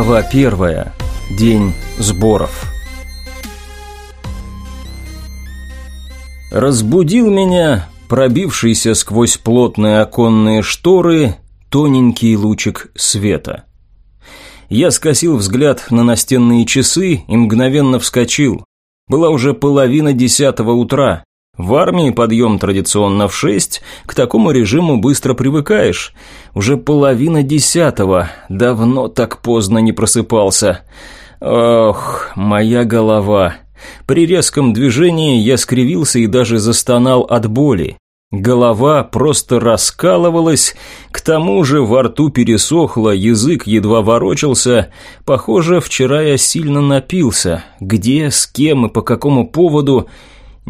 Глава первая. День сборов. Разбудил меня пробившийся сквозь плотные оконные шторы тоненький лучик света. Я скосил взгляд на настенные часы и мгновенно вскочил. Была уже половина десятого утра. В армии подъем традиционно в шесть, к такому режиму быстро привыкаешь. Уже половина десятого, давно так поздно не просыпался. Ох, моя голова. При резком движении я скривился и даже застонал от боли. Голова просто раскалывалась, к тому же во рту пересохло, язык едва ворочался. Похоже, вчера я сильно напился. Где, с кем и по какому поводу –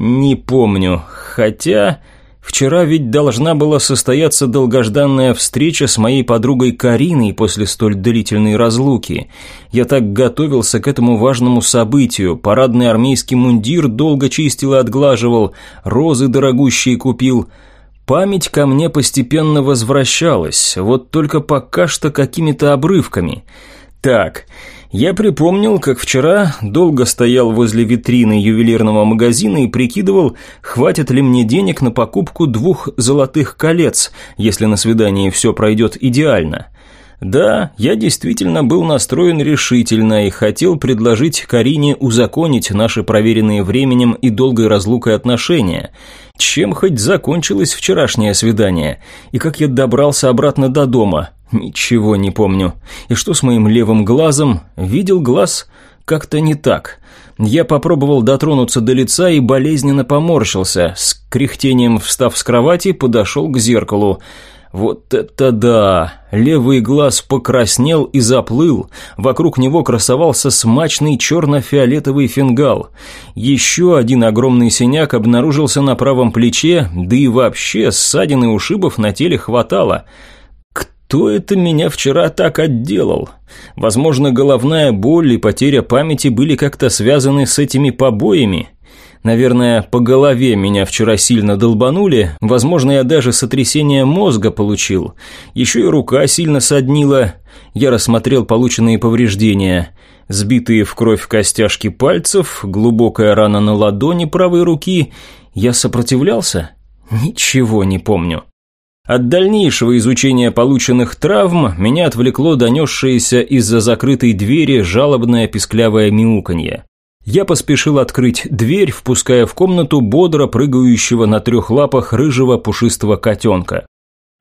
не помню, хотя... Вчера ведь должна была состояться долгожданная встреча с моей подругой Кариной после столь длительной разлуки. Я так готовился к этому важному событию. Парадный армейский мундир долго чистил и отглаживал, розы дорогущие купил. Память ко мне постепенно возвращалась, вот только пока что какими-то обрывками. Так, я припомнил, как вчера долго стоял возле витрины ювелирного магазина и прикидывал, хватит ли мне денег на покупку двух золотых колец, если на свидании все пройдет идеально. Да, я действительно был настроен решительно и хотел предложить Карине узаконить наши проверенные временем и долгой разлукой отношения. Чем хоть закончилось вчерашнее свидание? И как я добрался обратно до дома? Ничего не помню. И что с моим левым глазом? Видел глаз? Как-то не так. Я попробовал дотронуться до лица и болезненно поморщился. С кряхтением встав с кровати, подошел к зеркалу. Вот это да! Левый глаз покраснел и заплыл, вокруг него красовался смачный черно-фиолетовый фингал. Еще один огромный синяк обнаружился на правом плече, да и вообще ссадин и ушибов на теле хватало. Кто это меня вчера так отделал? Возможно, головная боль и потеря памяти были как-то связаны с этими побоями. Наверное, по голове меня вчера сильно долбанули, возможно, я даже сотрясение мозга получил. Еще и рука сильно соднила. Я рассмотрел полученные повреждения. Сбитые в кровь костяшки пальцев, глубокая рана на ладони правой руки. Я сопротивлялся? Ничего не помню. От дальнейшего изучения полученных травм меня отвлекло донесшееся из-за закрытой двери жалобное писклявое мяуканье. Я поспешил открыть дверь, впуская в комнату бодро прыгающего на трех лапах рыжего пушистого котенка.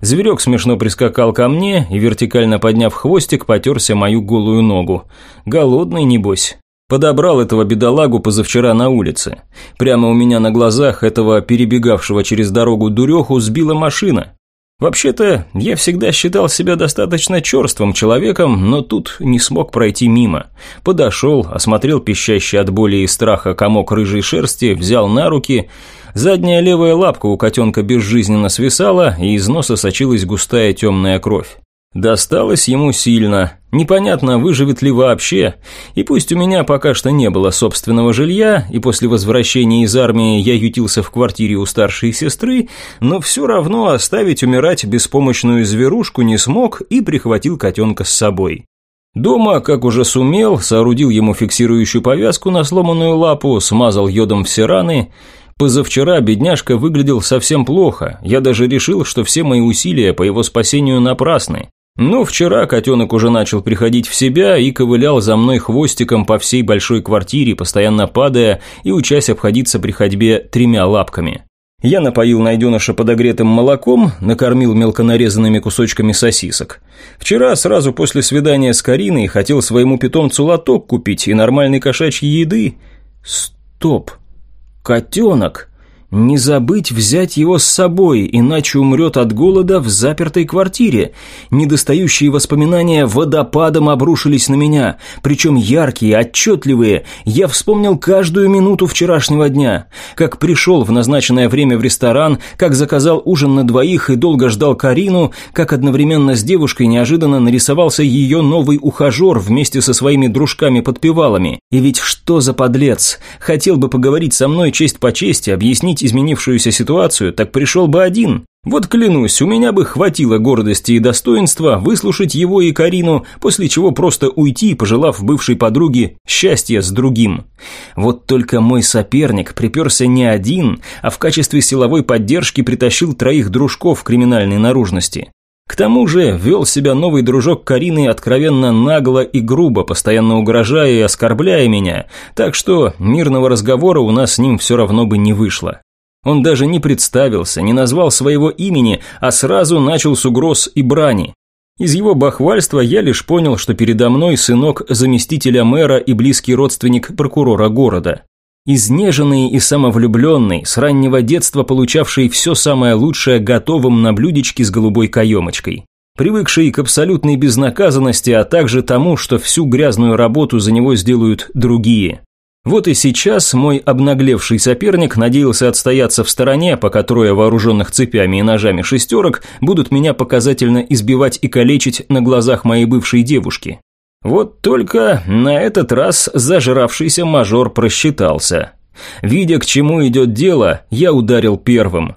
Зверек смешно прискакал ко мне и, вертикально подняв хвостик, потерся мою голую ногу. Голодный, небось. Подобрал этого бедолагу позавчера на улице. Прямо у меня на глазах этого перебегавшего через дорогу дуреху сбила машина. Вообще-то, я всегда считал себя достаточно черствым человеком, но тут не смог пройти мимо. Подошел, осмотрел пищащий от боли и страха комок рыжей шерсти, взял на руки. Задняя левая лапка у котенка безжизненно свисала, и из носа сочилась густая темная кровь. Досталось ему сильно. Непонятно, выживет ли вообще. И пусть у меня пока что не было собственного жилья, и после возвращения из армии я ютился в квартире у старшей сестры, но все равно оставить умирать беспомощную зверушку не смог и прихватил котенка с собой. Дома, как уже сумел, соорудил ему фиксирующую повязку на сломанную лапу, смазал йодом все раны. Позавчера бедняжка выглядел совсем плохо, я даже решил, что все мои усилия по его спасению напрасны. Но вчера котенок уже начал приходить в себя и ковылял за мной хвостиком по всей большой квартире, постоянно падая и учась обходиться при ходьбе тремя лапками. Я напоил найденыша подогретым молоком, накормил мелко нарезанными кусочками сосисок. Вчера, сразу после свидания с Кариной, хотел своему питомцу лоток купить и нормальной кошачьей еды. Стоп. Котенок. Не забыть взять его с собой, иначе умрет от голода в запертой квартире. Недостающие воспоминания водопадом обрушились на меня, причем яркие, отчетливые. Я вспомнил каждую минуту вчерашнего дня. Как пришел в назначенное время в ресторан, как заказал ужин на двоих и долго ждал Карину, как одновременно с девушкой неожиданно нарисовался ее новый ухажер вместе со своими дружками-подпевалами. И ведь что за подлец? Хотел бы поговорить со мной честь по чести, объяснить объяснить изменившуюся ситуацию, так пришел бы один. Вот клянусь, у меня бы хватило гордости и достоинства выслушать его и Карину, после чего просто уйти, пожелав бывшей подруге счастья с другим. Вот только мой соперник приперся не один, а в качестве силовой поддержки притащил троих дружков криминальной наружности. К тому же вел себя новый дружок Карины откровенно нагло и грубо, постоянно угрожая и оскорбляя меня, так что мирного разговора у нас с ним все равно бы не вышло. Он даже не представился, не назвал своего имени, а сразу начал с угроз и брани. Из его бахвальства я лишь понял, что передо мной сынок заместителя мэра и близкий родственник прокурора города. Изнеженный и самовлюбленный, с раннего детства получавший все самое лучшее готовым на блюдечке с голубой каемочкой. Привыкший к абсолютной безнаказанности, а также тому, что всю грязную работу за него сделают другие. Вот и сейчас мой обнаглевший соперник надеялся отстояться в стороне, пока трое вооруженных цепями и ножами шестерок будут меня показательно избивать и калечить на глазах моей бывшей девушки. Вот только на этот раз зажравшийся мажор просчитался. Видя, к чему идет дело, я ударил первым.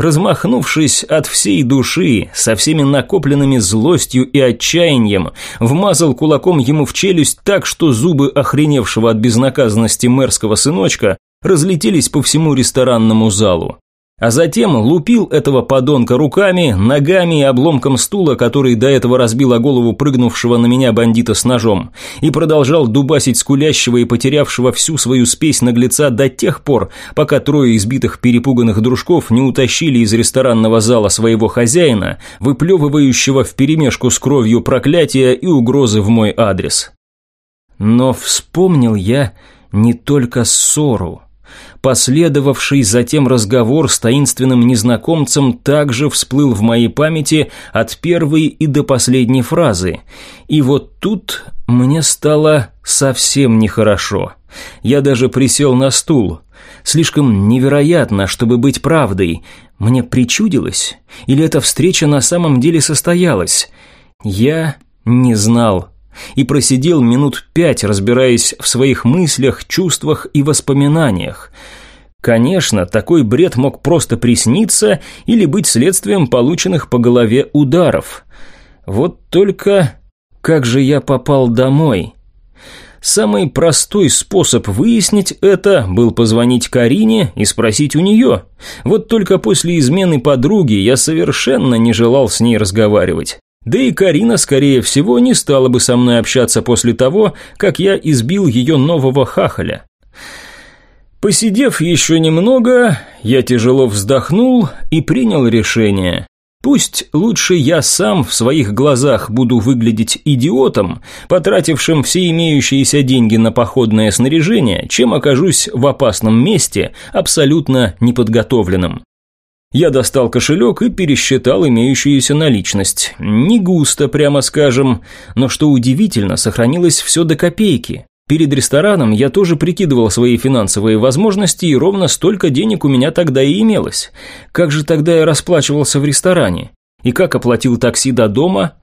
Размахнувшись от всей души, со всеми накопленными злостью и отчаянием, вмазал кулаком ему в челюсть так, что зубы охреневшего от безнаказанности мэрского сыночка разлетелись по всему ресторанному залу а затем лупил этого подонка руками, ногами и обломком стула, который до этого разбил о голову прыгнувшего на меня бандита с ножом, и продолжал дубасить скулящего и потерявшего всю свою спесь наглеца до тех пор, пока трое избитых перепуганных дружков не утащили из ресторанного зала своего хозяина, выплевывающего вперемешку с кровью проклятия и угрозы в мой адрес. Но вспомнил я не только ссору. Последовавший затем разговор с таинственным незнакомцем также всплыл в моей памяти от первой и до последней фразы. И вот тут мне стало совсем нехорошо. Я даже присел на стул. Слишком невероятно, чтобы быть правдой. Мне причудилось? Или эта встреча на самом деле состоялась? Я не знал и просидел минут пять, разбираясь в своих мыслях, чувствах и воспоминаниях. Конечно, такой бред мог просто присниться или быть следствием полученных по голове ударов. Вот только как же я попал домой? Самый простой способ выяснить это был позвонить Карине и спросить у нее. Вот только после измены подруги я совершенно не желал с ней разговаривать. Да и Карина, скорее всего, не стала бы со мной общаться после того, как я избил ее нового хахаля. Посидев еще немного, я тяжело вздохнул и принял решение. Пусть лучше я сам в своих глазах буду выглядеть идиотом, потратившим все имеющиеся деньги на походное снаряжение, чем окажусь в опасном месте, абсолютно неподготовленным. Я достал кошелек и пересчитал имеющуюся наличность. Не густо, прямо скажем, но что удивительно, сохранилось все до копейки. Перед рестораном я тоже прикидывал свои финансовые возможности, и ровно столько денег у меня тогда и имелось. Как же тогда я расплачивался в ресторане? И как оплатил такси до дома?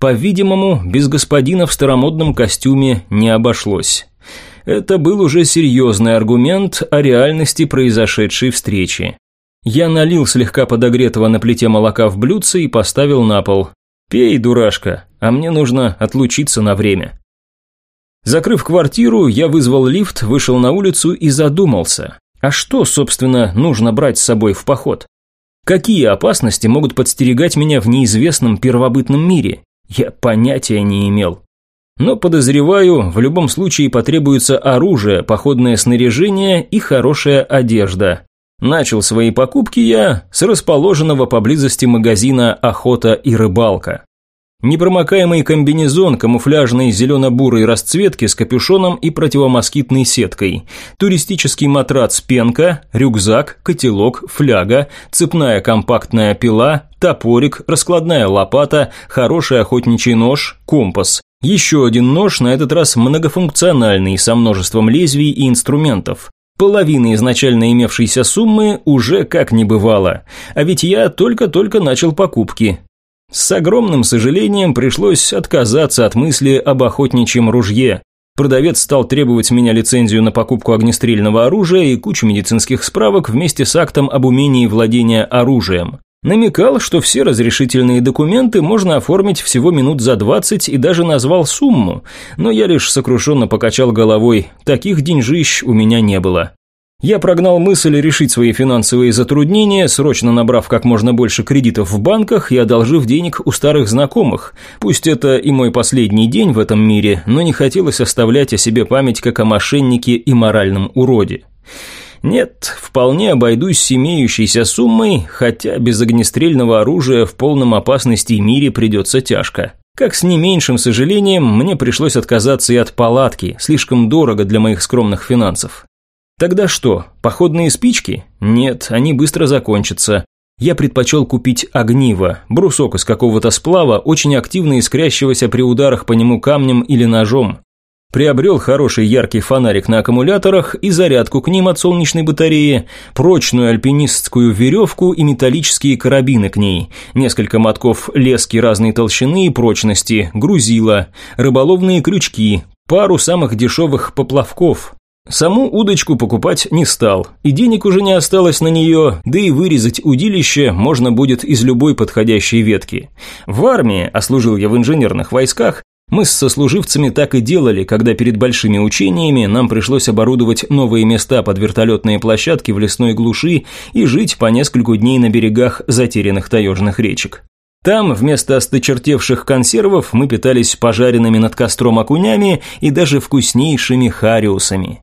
По-видимому, без господина в старомодном костюме не обошлось. Это был уже серьезный аргумент о реальности произошедшей встречи. Я налил слегка подогретого на плите молока в блюдце и поставил на пол. «Пей, дурашка, а мне нужно отлучиться на время». Закрыв квартиру, я вызвал лифт, вышел на улицу и задумался. А что, собственно, нужно брать с собой в поход? Какие опасности могут подстерегать меня в неизвестном первобытном мире? Я понятия не имел. Но подозреваю, в любом случае потребуется оружие, походное снаряжение и хорошая одежда. Начал свои покупки я с расположенного поблизости магазина «Охота и рыбалка». Непромокаемый комбинезон камуфляжной зелено-бурой расцветки с капюшоном и противомоскитной сеткой, туристический матрац «Пенка», рюкзак, котелок, фляга, цепная компактная пила, топорик, раскладная лопата, хороший охотничий нож, компас. Еще один нож, на этот раз многофункциональный, со множеством лезвий и инструментов. Половины изначально имевшейся суммы уже как не бывало. А ведь я только-только начал покупки. С огромным сожалением пришлось отказаться от мысли об охотничьем ружье. Продавец стал требовать с меня лицензию на покупку огнестрельного оружия и кучу медицинских справок вместе с актом об умении владения оружием. Намекал, что все разрешительные документы можно оформить всего минут за 20 и даже назвал сумму, но я лишь сокрушенно покачал головой, таких деньжищ у меня не было. Я прогнал мысль решить свои финансовые затруднения, срочно набрав как можно больше кредитов в банках и одолжив денег у старых знакомых. Пусть это и мой последний день в этом мире, но не хотелось оставлять о себе память как о мошеннике и моральном уроде. Нет, вполне обойдусь с имеющейся суммой, хотя без огнестрельного оружия в полном опасности мире придется тяжко. Как с не меньшим сожалением, мне пришлось отказаться и от палатки, слишком дорого для моих скромных финансов. Тогда что, походные спички? Нет, они быстро закончатся. Я предпочел купить огниво, брусок из какого-то сплава, очень активно искрящегося при ударах по нему камнем или ножом. Приобрел хороший яркий фонарик на аккумуляторах и зарядку к ним от солнечной батареи, прочную альпинистскую веревку и металлические карабины к ней, несколько мотков лески разной толщины и прочности, грузила, рыболовные крючки, пару самых дешевых поплавков. Саму удочку покупать не стал, и денег уже не осталось на нее, да и вырезать удилище можно будет из любой подходящей ветки. В армии, а служил я в инженерных войсках, мы с сослуживцами так и делали, когда перед большими учениями нам пришлось оборудовать новые места под вертолетные площадки в лесной глуши и жить по нескольку дней на берегах затерянных таежных речек. Там вместо осточертевших консервов мы питались пожаренными над костром окунями и даже вкуснейшими хариусами.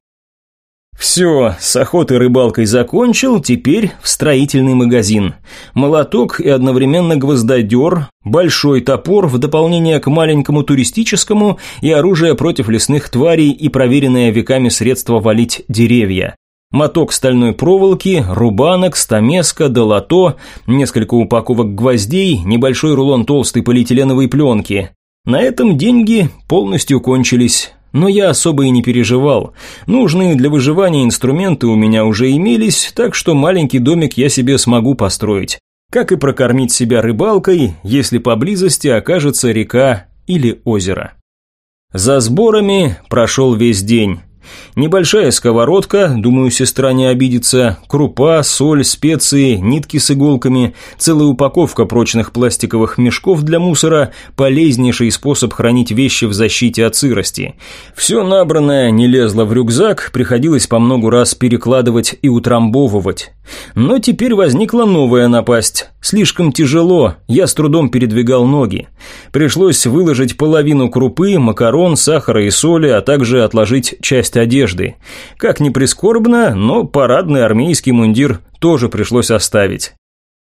Все, с охотой рыбалкой закончил, теперь в строительный магазин. Молоток и одновременно гвоздодер, большой топор в дополнение к маленькому туристическому и оружие против лесных тварей и проверенное веками средство валить деревья. Моток стальной проволоки, рубанок, стамеска, долото, несколько упаковок гвоздей, небольшой рулон толстой полиэтиленовой пленки. На этом деньги полностью кончились. Но я особо и не переживал. Нужные для выживания инструменты у меня уже имелись, так что маленький домик я себе смогу построить. Как и прокормить себя рыбалкой, если поблизости окажется река или озеро. За сборами прошел весь день. Небольшая сковородка, думаю, сестра не обидится, крупа, соль, специи, нитки с иголками, целая упаковка прочных пластиковых мешков для мусора, полезнейший способ хранить вещи в защите от сырости. Все набранное не лезло в рюкзак, приходилось по многу раз перекладывать и утрамбовывать. Но теперь возникла новая напасть. Слишком тяжело, я с трудом передвигал ноги. Пришлось выложить половину крупы, макарон, сахара и соли, а также отложить часть одежды. Как ни прискорбно, но парадный армейский мундир тоже пришлось оставить.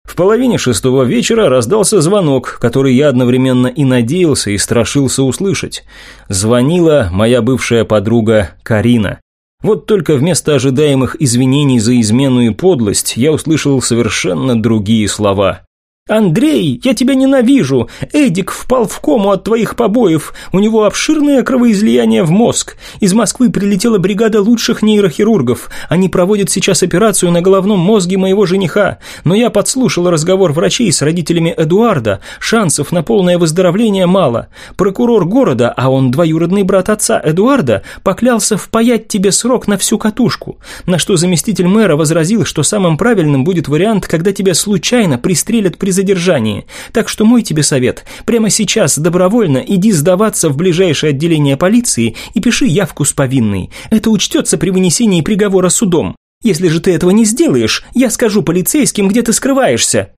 В половине шестого вечера раздался звонок, который я одновременно и надеялся, и страшился услышать. Звонила моя бывшая подруга Карина. Вот только вместо ожидаемых извинений за измену и подлость я услышал совершенно другие слова. «Андрей, я тебя ненавижу! Эдик впал в кому от твоих побоев. У него обширное кровоизлияние в мозг. Из Москвы прилетела бригада лучших нейрохирургов. Они проводят сейчас операцию на головном мозге моего жениха. Но я подслушал разговор врачей с родителями Эдуарда. Шансов на полное выздоровление мало. Прокурор города, а он двоюродный брат отца Эдуарда, поклялся впаять тебе срок на всю катушку. На что заместитель мэра возразил, что самым правильным будет вариант, когда тебя случайно пристрелят при задержании. Так что мой тебе совет. Прямо сейчас добровольно иди сдаваться в ближайшее отделение полиции и пиши явку с повинной. Это учтется при вынесении приговора судом. Если же ты этого не сделаешь, я скажу полицейским, где ты скрываешься».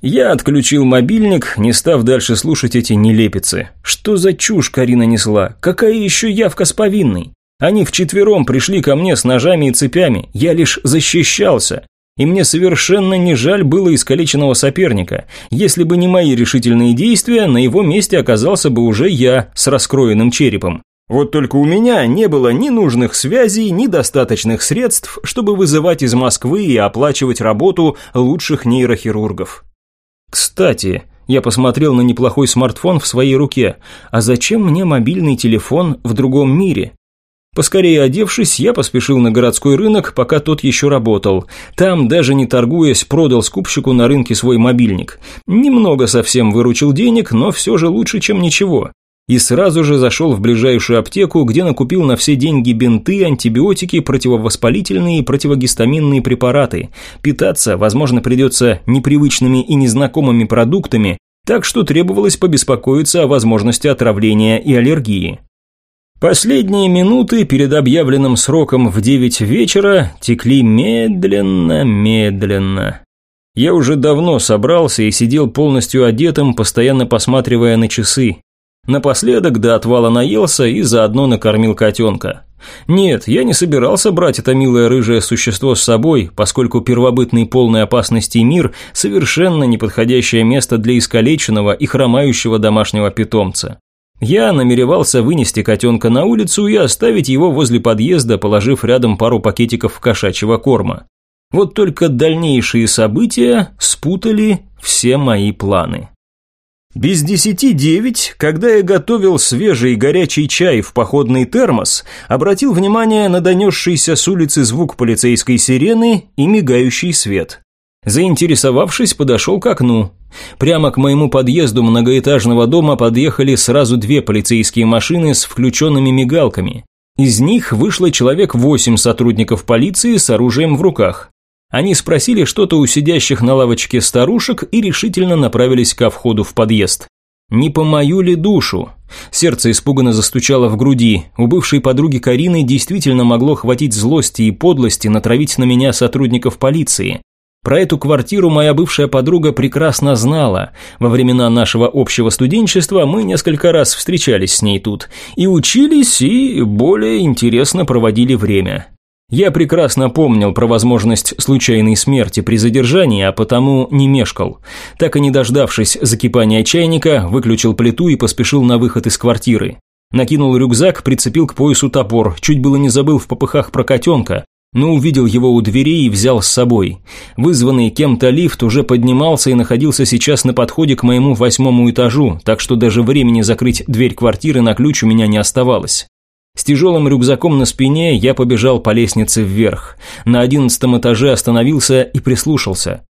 Я отключил мобильник, не став дальше слушать эти нелепицы. Что за чушь Карина несла? Какая еще явка с повинной? Они вчетвером пришли ко мне с ножами и цепями, я лишь защищался и мне совершенно не жаль было искалеченного соперника. Если бы не мои решительные действия, на его месте оказался бы уже я с раскроенным черепом. Вот только у меня не было ни нужных связей, ни достаточных средств, чтобы вызывать из Москвы и оплачивать работу лучших нейрохирургов. Кстати, я посмотрел на неплохой смартфон в своей руке. А зачем мне мобильный телефон в другом мире? Поскорее одевшись, я поспешил на городской рынок, пока тот еще работал. Там, даже не торгуясь, продал скупщику на рынке свой мобильник. Немного совсем выручил денег, но все же лучше, чем ничего. и сразу же зашел в ближайшую аптеку, где накупил на все деньги бинты, антибиотики, противовоспалительные и противогистаминные препараты. Питаться, возможно, придется непривычными и незнакомыми продуктами, так что требовалось побеспокоиться о возможности отравления и аллергии. Последние минуты перед объявленным сроком в девять вечера текли медленно-медленно. Я уже давно собрался и сидел полностью одетым, постоянно посматривая на часы. Напоследок до отвала наелся и заодно накормил котенка. Нет, я не собирался брать это милое рыжее существо с собой, поскольку первобытный полной опасности мир – совершенно неподходящее место для искалеченного и хромающего домашнего питомца. Я намеревался вынести котенка на улицу и оставить его возле подъезда, положив рядом пару пакетиков кошачьего корма. Вот только дальнейшие события спутали все мои планы. Без десяти девять, когда я готовил свежий горячий чай в походный термос, обратил внимание на донесшийся с улицы звук полицейской сирены и мигающий свет. Заинтересовавшись, подошел к окну. Прямо к моему подъезду многоэтажного дома подъехали сразу две полицейские машины с включенными мигалками. Из них вышло человек восемь сотрудников полиции с оружием в руках. Они спросили что-то у сидящих на лавочке старушек и решительно направились ко входу в подъезд. Не по мою ли душу? Сердце испуганно застучало в груди. У бывшей подруги Карины действительно могло хватить злости и подлости натравить на меня сотрудников полиции. Про эту квартиру моя бывшая подруга прекрасно знала. Во времена нашего общего студенчества мы несколько раз встречались с ней тут. И учились, и более интересно проводили время. Я прекрасно помнил про возможность случайной смерти при задержании, а потому не мешкал. Так и не дождавшись закипания чайника, выключил плиту и поспешил на выход из квартиры. Накинул рюкзак, прицепил к поясу топор, чуть было не забыл в попыхах про котенка, но увидел его у дверей и взял с собой. Вызванный кем-то лифт уже поднимался и находился сейчас на подходе к моему восьмому этажу, так что даже времени закрыть дверь квартиры на ключ у меня не оставалось. С тяжелым рюкзаком на спине я побежал по лестнице вверх. На одиннадцатом этаже остановился и прислушался.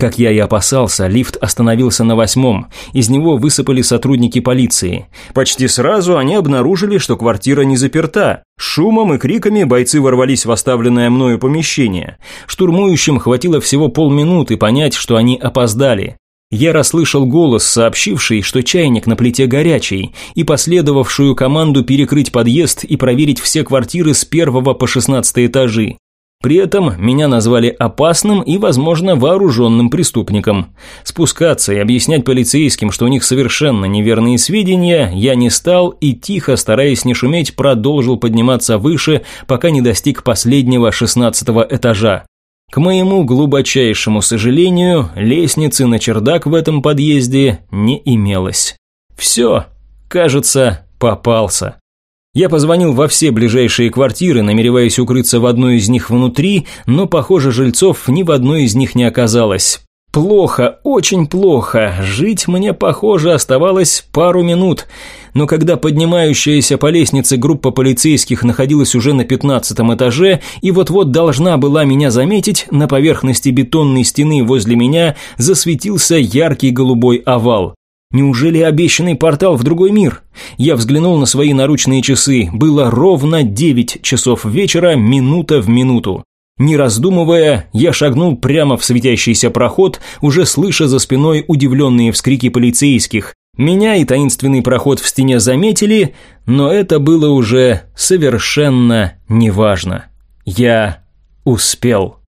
Как я и опасался, лифт остановился на восьмом. Из него высыпали сотрудники полиции. Почти сразу они обнаружили, что квартира не заперта. Шумом и криками бойцы ворвались в оставленное мною помещение. Штурмующим хватило всего полминуты понять, что они опоздали. Я расслышал голос, сообщивший, что чайник на плите горячий, и последовавшую команду перекрыть подъезд и проверить все квартиры с первого по шестнадцатый этажи. При этом меня назвали опасным и, возможно, вооруженным преступником. Спускаться и объяснять полицейским, что у них совершенно неверные сведения, я не стал и тихо, стараясь не шуметь, продолжил подниматься выше, пока не достиг последнего шестнадцатого этажа. К моему глубочайшему сожалению, лестницы на чердак в этом подъезде не имелось. Все, кажется, попался. Я позвонил во все ближайшие квартиры, намереваясь укрыться в одной из них внутри, но, похоже, жильцов ни в одной из них не оказалось. Плохо, очень плохо. Жить мне, похоже, оставалось пару минут. Но когда поднимающаяся по лестнице группа полицейских находилась уже на пятнадцатом этаже и вот-вот должна была меня заметить, на поверхности бетонной стены возле меня засветился яркий голубой овал. Неужели обещанный портал в другой мир? Я взглянул на свои наручные часы. Было ровно девять часов вечера, минута в минуту. Не раздумывая, я шагнул прямо в светящийся проход, уже слыша за спиной удивленные вскрики полицейских. Меня и таинственный проход в стене заметили, но это было уже совершенно неважно. Я успел.